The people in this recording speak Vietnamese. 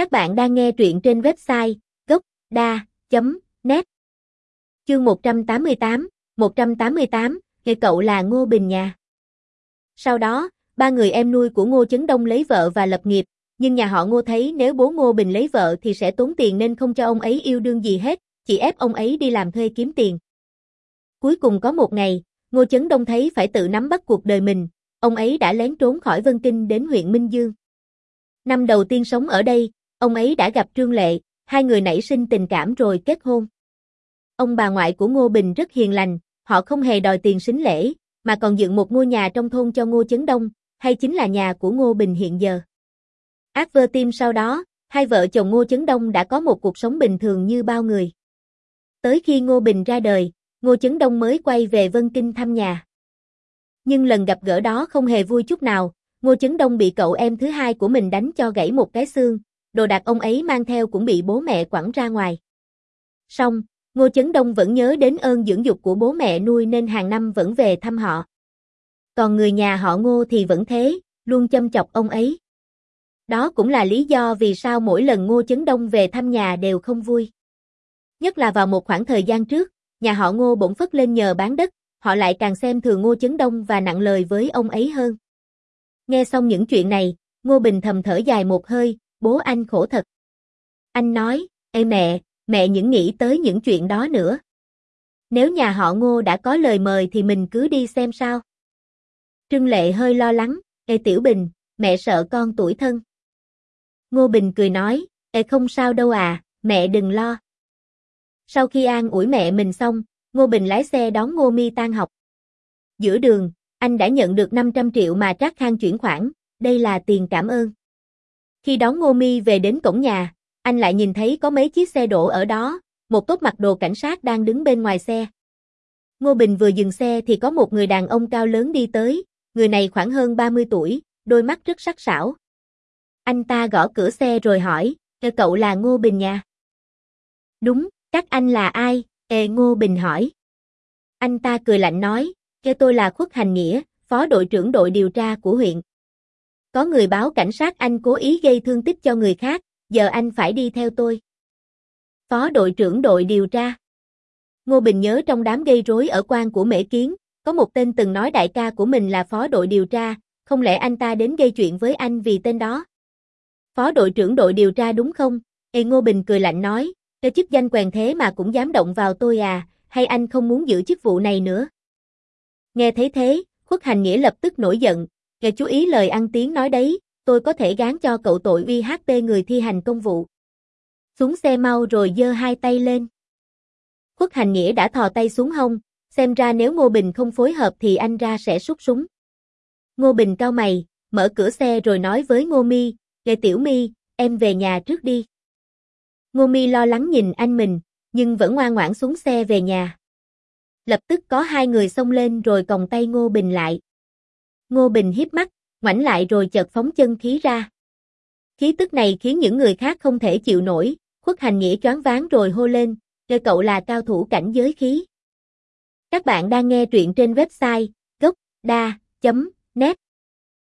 Các bạn đang nghe truyện trên website gốc.da.net Chương 188, 188, người cậu là Ngô Bình nhà. Sau đó, ba người em nuôi của Ngô Chấn Đông lấy vợ và lập nghiệp, nhưng nhà họ Ngô thấy nếu bố Ngô Bình lấy vợ thì sẽ tốn tiền nên không cho ông ấy yêu đương gì hết, chỉ ép ông ấy đi làm thuê kiếm tiền. Cuối cùng có một ngày, Ngô Chấn Đông thấy phải tự nắm bắt cuộc đời mình, ông ấy đã lén trốn khỏi Vân Kinh đến huyện Minh Dương. Năm đầu tiên sống ở đây, ông ấy đã gặp Trương Lệ, hai người nảy sinh tình cảm rồi kết hôn. Ông bà ngoại của Ngô Bình rất hiền lành, họ không hề đòi tiền sính lễ, mà còn dựng một ngôi nhà trong thôn cho Ngô Chấn Đông, hay chính là nhà của Ngô Bình hiện giờ. Ác vơ tim sau đó, hai vợ chồng Ngô Chấn Đông đã có một cuộc sống bình thường như bao người. Tới khi Ngô Bình ra đời, Ngô Chấn Đông mới quay về Vân Kinh thăm nhà. Nhưng lần gặp gỡ đó không hề vui chút nào, Ngô Chấn Đông bị cậu em thứ hai của mình đánh cho gãy một cái xương, đồ đạc ông ấy mang theo cũng bị bố mẹ quẳng ra ngoài. Xong, Ngô Chấn Đông vẫn nhớ đến ơn dưỡng dục của bố mẹ nuôi nên hàng năm vẫn về thăm họ. Còn người nhà họ Ngô thì vẫn thế, luôn châm chọc ông ấy. Đó cũng là lý do vì sao mỗi lần Ngô Chấn Đông về thăm nhà đều không vui. Nhất là vào một khoảng thời gian trước, nhà họ Ngô bỗng phất lên nhờ bán đất, họ lại càng xem thường Ngô Chấn Đông và nặng lời với ông ấy hơn. Nghe xong những chuyện này, Ngô Bình thầm thở dài một hơi, bố anh khổ thật. Anh nói, Ê mẹ, mẹ những nghĩ tới những chuyện đó nữa. Nếu nhà họ Ngô đã có lời mời thì mình cứ đi xem sao. Trưng Lệ hơi lo lắng, Ê Tiểu Bình, mẹ sợ con tuổi thân. Ngô Bình cười nói, Ê không sao đâu à, mẹ đừng lo. Sau khi an ủi mẹ mình xong, Ngô Bình lái xe đón Ngô Mi tan học. Giữa đường, anh đã nhận được 500 triệu mà Trác Khang chuyển khoản, đây là tiền cảm ơn. Khi đón Ngô Mi về đến cổng nhà, anh lại nhìn thấy có mấy chiếc xe đổ ở đó, một tốt mặc đồ cảnh sát đang đứng bên ngoài xe. Ngô Bình vừa dừng xe thì có một người đàn ông cao lớn đi tới, người này khoảng hơn 30 tuổi, đôi mắt rất sắc sảo. Anh ta gõ cửa xe rồi hỏi, cậu là Ngô Bình nha? Đúng, các anh là ai? Ê Ngô Bình hỏi. Anh ta cười lạnh nói, kêu tôi là Khuất Hành Nghĩa, phó đội trưởng đội điều tra của huyện. Có người báo cảnh sát anh cố ý gây thương tích cho người khác, giờ anh phải đi theo tôi. Phó đội trưởng đội điều tra. Ngô Bình nhớ trong đám gây rối ở quan của Mễ Kiến, có một tên từng nói đại ca của mình là phó đội điều tra, không lẽ anh ta đến gây chuyện với anh vì tên đó? Phó đội trưởng đội điều tra đúng không? Ê Ngô Bình cười lạnh nói, cái chức danh quèn thế mà cũng dám động vào tôi à, hay anh không muốn giữ chức vụ này nữa? Nghe thấy thế, khuất hành nghĩa lập tức nổi giận, nghe chú ý lời ăn tiếng nói đấy, tôi có thể gán cho cậu tội uy HP người thi hành công vụ. Xuống xe mau rồi giơ hai tay lên. Khuất hành nghĩa đã thò tay xuống hông, xem ra nếu Ngô Bình không phối hợp thì anh ra sẽ sút súng. Ngô Bình cao mày, mở cửa xe rồi nói với Ngô Mi, "Nghệ Tiểu Mi, em về nhà trước đi." Ngô Mi lo lắng nhìn anh mình, nhưng vẫn ngoan ngoãn xuống xe về nhà. Lập tức có hai người xông lên rồi còng tay Ngô Bình lại. Ngô Bình hiếp mắt, ngoảnh lại rồi chợt phóng chân khí ra. Khí tức này khiến những người khác không thể chịu nổi, khuất hành nghĩa choáng váng rồi hô lên, kêu cậu là cao thủ cảnh giới khí. Các bạn đang nghe truyện trên website gocda.net